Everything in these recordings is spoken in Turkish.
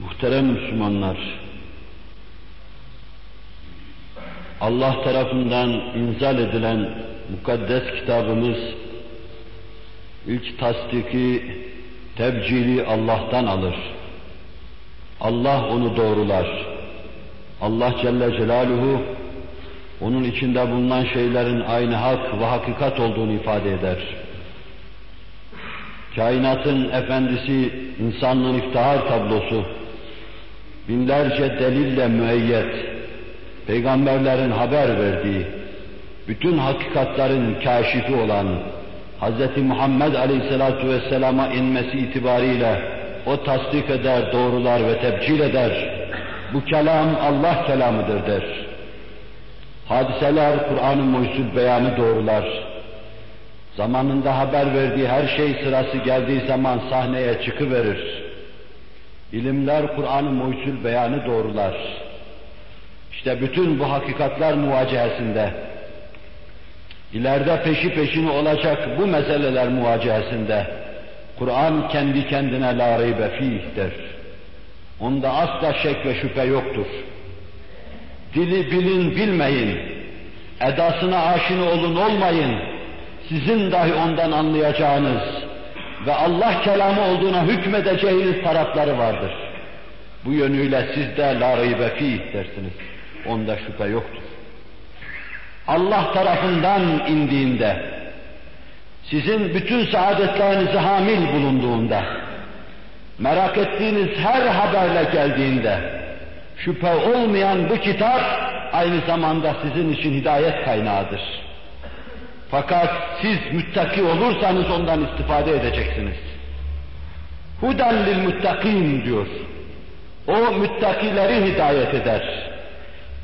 Muhterem Müslümanlar, Allah tarafından inzal edilen mukaddes kitabımız ilk tasdiki, tebcili Allah'tan alır. Allah onu doğrular. Allah Celle Celaluhu onun içinde bulunan şeylerin aynı hak ve hakikat olduğunu ifade eder. Kainatın efendisi, insanlığın iftihar tablosu, binlerce delille müeyyet, peygamberlerin haber verdiği, bütün hakikatların kaşifi olan Hz. Muhammed Aleyhisselatü Vesselam'a inmesi itibariyle o tasdik eder, doğrular ve tebcil eder. Bu kelam Allah kelamıdır der. Hadiseler Kur'an-ı beyanı doğrular. Zamanında haber verdiği her şey sırası geldiği zaman sahneye çıkıverir. İlimler Kur'an-ı Muhyüzül beyanı doğrular. İşte bütün bu hakikatler muvacehesinde, ileride peşi peşine olacak bu meseleler muvacehesinde, Kur'an kendi kendine la reybe fih der. Onda asla şek ve şüphe yoktur. Dili bilin bilmeyin, edasına aşina olun olmayın, sizin dahi ondan anlayacağınız ve Allah kelamı olduğuna hükmedeceğiniz tarafları vardır. Bu yönüyle siz de la reybe fih dersiniz. Onda şüphe yoktur. Allah tarafından indiğinde, sizin bütün saadetlerinizi hamil bulunduğunda, merak ettiğiniz her haberle geldiğinde, şüphe olmayan bu kitap aynı zamanda sizin için hidayet kaynağıdır. Fakat siz müttaki olursanız ondan istifade edeceksiniz. Huden lil muttakin diyor. O müttakileri hidayet eder.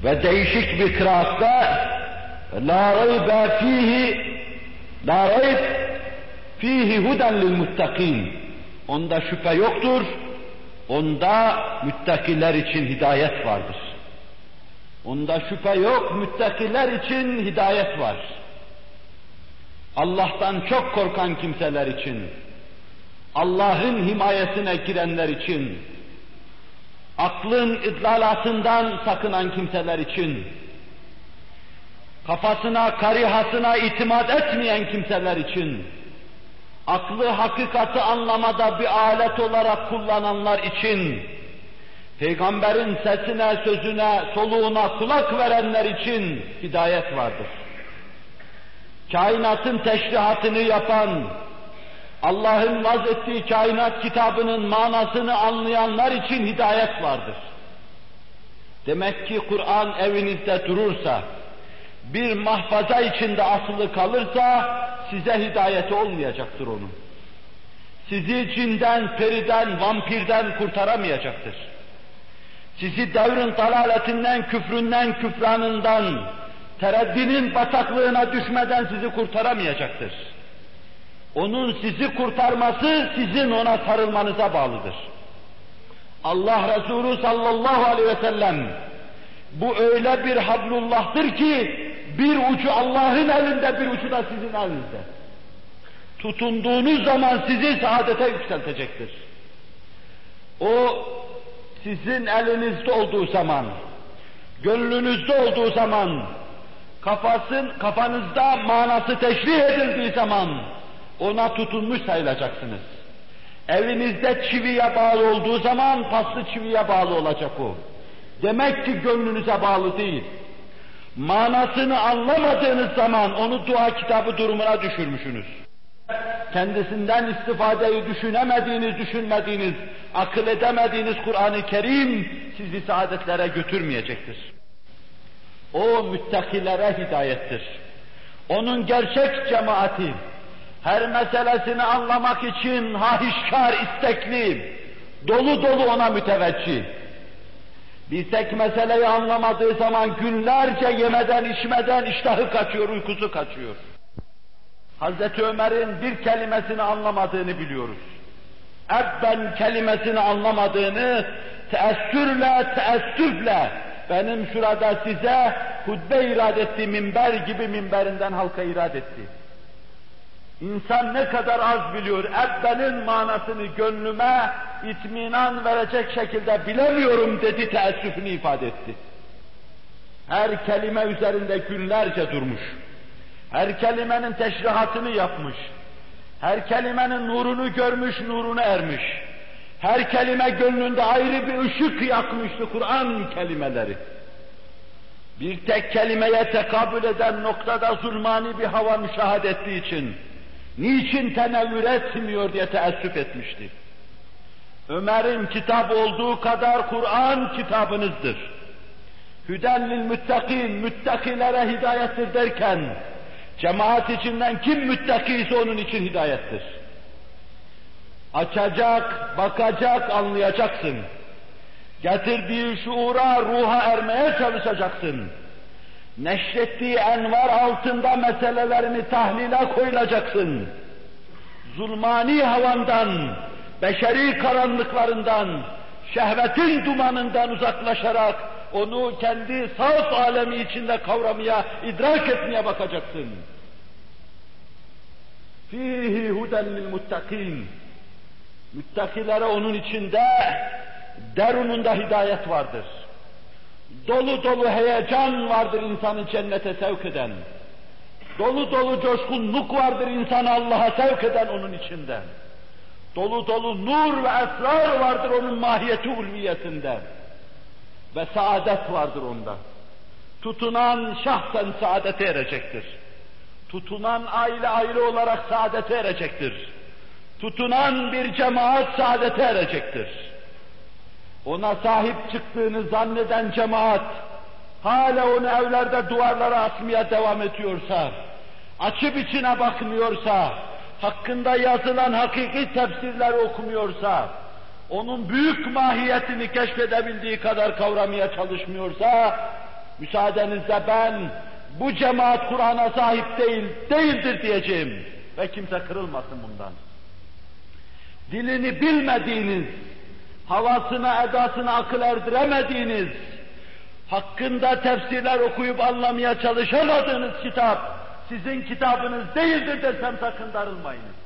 Ve değişik bir kıraatta la raybe fihi la rayb fihi huden lil muttakin. Onda şüphe yoktur. Onda müttakiler için hidayet vardır. Onda şüphe yok, müttakiler için hidayet var. Allah'tan çok korkan kimseler için, Allah'ın himayesine girenler için, aklın idlalatından sakınan kimseler için, kafasına, karihasına itimat etmeyen kimseler için, aklı hakikati anlamada bir alet olarak kullananlar için, peygamberin sesine, sözüne, soluğuna kulak verenler için hidayet vardır. Kainatın teşrihatını yapan, Allah'ın vaz ettiği kainat kitabının manasını anlayanlar için hidayet vardır. Demek ki Kur'an evinizde durursa, bir mahfaza içinde asılı kalırsa, size hidayeti olmayacaktır onun. Sizi cinden, periden, vampirden kurtaramayacaktır. Sizi devrin dalaletinden, küfründen, küfranından, tereddinin bataklığına düşmeden sizi kurtaramayacaktır. Onun sizi kurtarması sizin ona sarılmanıza bağlıdır. Allah Resulü sallallahu aleyhi ve sellem bu öyle bir hablullah'tır ki bir ucu Allah'ın elinde bir ucu da sizin elinizde. Tutunduğunuz zaman sizi saadete yükseltecektir. O sizin elinizde olduğu zaman, gönlünüzde olduğu zaman, kafasın, kafanızda manası teşrih edildiği zaman ona tutunmuş sayılacaksınız. Evinizde çiviye bağlı olduğu zaman paslı çiviye bağlı olacak o. Demek ki gönlünüze bağlı değil. Manasını anlamadığınız zaman onu dua kitabı durumuna düşürmüşsünüz. Kendisinden istifadeyi düşünemediğiniz, düşünmediğiniz, akıl edemediğiniz Kur'an-ı Kerim sizi saadetlere götürmeyecektir. O müttakilere hidayettir. Onun gerçek cemaati, her meselesini anlamak için hahişkar, istekli, dolu dolu ona müteveccih. Bir tek meseleyi anlamadığı zaman günlerce yemeden içmeden iştahı kaçıyor, uykusu kaçıyor. Hazreti Ömer'in bir kelimesini anlamadığını biliyoruz. Ebben kelimesini anlamadığını teessürle, teessüfle benim şurada size hutbe irad etti, minber gibi minberinden halka irad etti. İnsan ne kadar az biliyor, ebbenin manasını gönlüme itminan verecek şekilde bilemiyorum dedi, teessüfünü ifade etti. Her kelime üzerinde günlerce durmuş. Her kelimenin teşrihatını yapmış. Her kelimenin nurunu görmüş, nurunu ermiş. Her kelime gönlünde ayrı bir ışık yakmıştı Kur'an kelimeleri. Bir tek kelimeye tekabül eden noktada zulmani bir hava müşahede ettiği için, niçin tenevvür etmiyor diye teessüf etmişti. Ömer'in kitap olduğu kadar Kur'an kitabınızdır. Hüdellil müttakin, müttakilere hidayettir derken, cemaat içinden kim müttakiyse onun için hidayettir. Açacak, bakacak, anlayacaksın. Getirdiği şuura, ruha ermeye çalışacaksın. Neşrettiği envar altında meselelerini tahlile koyulacaksın. Zulmani havandan, beşeri karanlıklarından, şehvetin dumanından uzaklaşarak onu kendi sağ alemi içinde kavramaya, idrak etmeye bakacaksın. Fihi huden lil. Müttakilere onun içinde derununda hidayet vardır. Dolu dolu heyecan vardır insanı cennete sevk eden. Dolu dolu coşkunluk vardır insanı Allah'a sevk eden onun içinde. Dolu dolu nur ve esrar vardır onun mahiyeti ulviyesinde. Ve saadet vardır onda. Tutunan şahsen saadete erecektir. Tutunan aile aile olarak saadete erecektir. Tutunan bir cemaat saadete erecektir. Ona sahip çıktığını zanneden cemaat, hala onu evlerde duvarlara asmaya devam ediyorsa, açıp içine bakmıyorsa, hakkında yazılan hakiki tefsirler okumuyorsa, onun büyük mahiyetini keşfedebildiği kadar kavramaya çalışmıyorsa, müsaadenizle ben bu cemaat Kur'an'a sahip değil, değildir diyeceğim. Ve kimse kırılmasın bundan. Dilini bilmediğiniz, havasına, edasına akıl erdiremediğiniz, hakkında tefsirler okuyup anlamaya çalışamadığınız kitap, sizin kitabınız değildir desem sakın darılmayınız.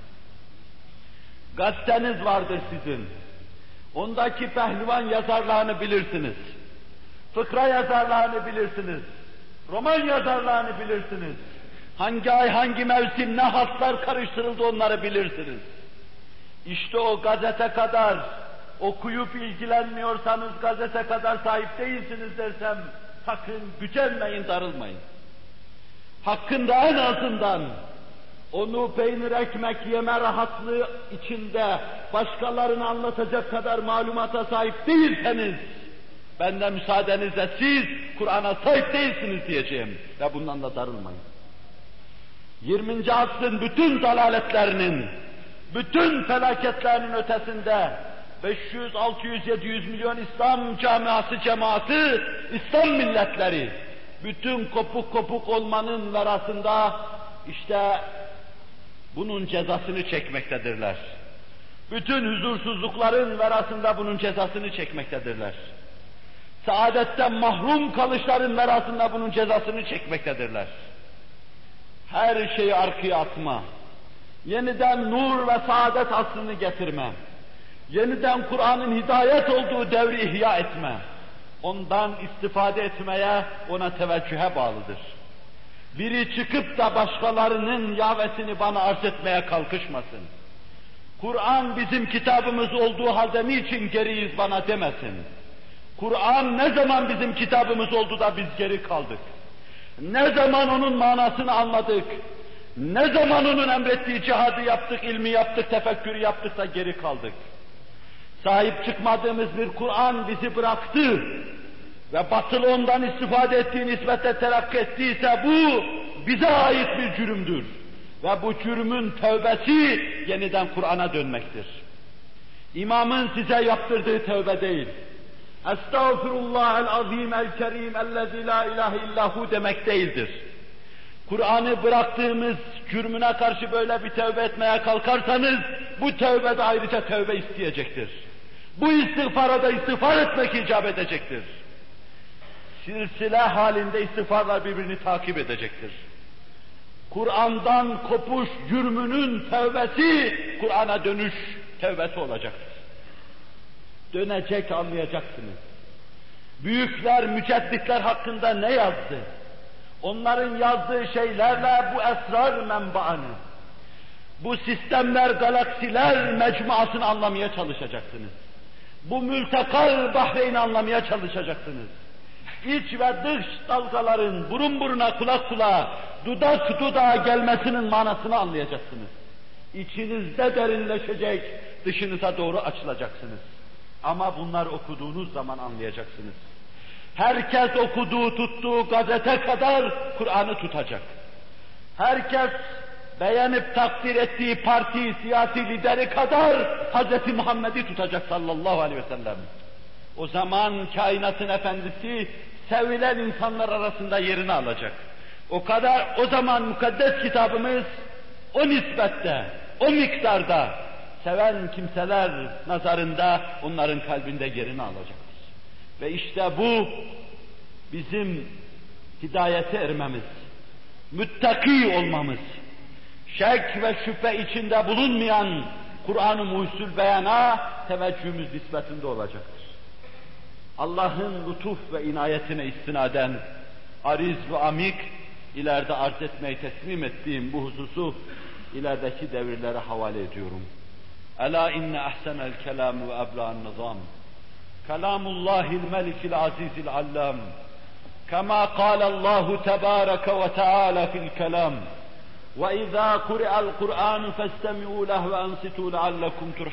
Gazeteniz vardır sizin. Ondaki pehlivan yazarlarını bilirsiniz. Fıkra yazarlarını bilirsiniz. Roman yazarlarını bilirsiniz. Hangi ay, hangi mevsim, ne hatlar karıştırıldı onları bilirsiniz. İşte o gazete kadar okuyup ilgilenmiyorsanız gazete kadar sahip değilsiniz dersem sakın gücenmeyin, darılmayın. Hakkında en azından onu peynir ekmek yeme rahatlığı içinde başkalarını anlatacak kadar malumata sahip değilseniz, benden müsaadenizle siz Kur'an'a sahip değilsiniz diyeceğim ve bundan da darılmayın. 20. asrın bütün dalaletlerinin, bütün felaketlerinin ötesinde 500, 600, 700 milyon İslam camiası, cemaati, İslam milletleri, bütün kopuk kopuk olmanın arasında işte bunun cezasını çekmektedirler. Bütün huzursuzlukların verasında bunun cezasını çekmektedirler. Saadetten mahrum kalışların verasında bunun cezasını çekmektedirler. Her şeyi arkaya atma, yeniden nur ve saadet aslını getirme, yeniden Kur'an'ın hidayet olduğu devri ihya etme, ondan istifade etmeye, ona teveccühe bağlıdır. Biri çıkıp da başkalarının yavesini bana arz etmeye kalkışmasın. Kur'an bizim kitabımız olduğu halde niçin geriyiz bana demesin. Kur'an ne zaman bizim kitabımız oldu da biz geri kaldık? Ne zaman onun manasını anladık? Ne zaman onun emrettiği cihadı yaptık, ilmi yaptık, tefekkürü yaptık da geri kaldık? Sahip çıkmadığımız bir Kur'an bizi bıraktı ve batıl ondan istifade ettiği nisbette terakki ettiyse bu bize ait bir cürümdür. Ve bu cürümün tövbesi yeniden Kur'an'a dönmektir. İmamın size yaptırdığı tövbe değil. Estağfirullah el azim el kerim ellezî la ilahe illahu demek değildir. Kur'an'ı bıraktığımız cürmüne karşı böyle bir tövbe etmeye kalkarsanız bu tövbe de ayrıca tövbe isteyecektir. Bu istiğfara da istiğfar etmek icap edecektir. Silsile halinde istiğfarlar birbirini takip edecektir. Kur'an'dan kopuş cürmünün tevbesi, Kur'an'a dönüş tevbesi olacaktır. Dönecek anlayacaksınız. Büyükler, mücedditler hakkında ne yazdı? Onların yazdığı şeylerle bu esrar menbaını, bu sistemler, galaksiler mecmuasını anlamaya çalışacaksınız. Bu mültekal Bahreyn'i anlamaya çalışacaksınız. İç ve dış dalgaların burun buruna, kulak kulağa, dudak dudağa gelmesinin manasını anlayacaksınız. İçinizde derinleşecek, dışınıza doğru açılacaksınız. Ama bunlar okuduğunuz zaman anlayacaksınız. Herkes okuduğu, tuttuğu gazete kadar Kur'an'ı tutacak. Herkes beğenip takdir ettiği parti, siyasi lideri kadar Hz. Muhammed'i tutacak sallallahu aleyhi ve sellem. O zaman kainatın efendisi sevilen insanlar arasında yerini alacak. O kadar, o zaman mukaddes kitabımız o nispette, o miktarda seven kimseler nazarında onların kalbinde yerini alacaktır. Ve işte bu bizim hidayete ermemiz, müttaki olmamız, şek ve şüphe içinde bulunmayan Kur'an-ı Muhsul beyana teveccühümüz nispetinde olacaktır. Allah'ın lütuf ve inayetine istinaden ariz ve amik ileride arz etmeyi teslim ettiğim bu hususu ilerideki devirlere havale ediyorum. Ela inne ahsenel kelam ve ebla'n nizam. Kelamullahil melikil azizil allam. كما قال الله تبارك وتعالى في الكلام وإذا قرئ القرآن فاستمعوا له وأنصتوا لعلكم ترحمون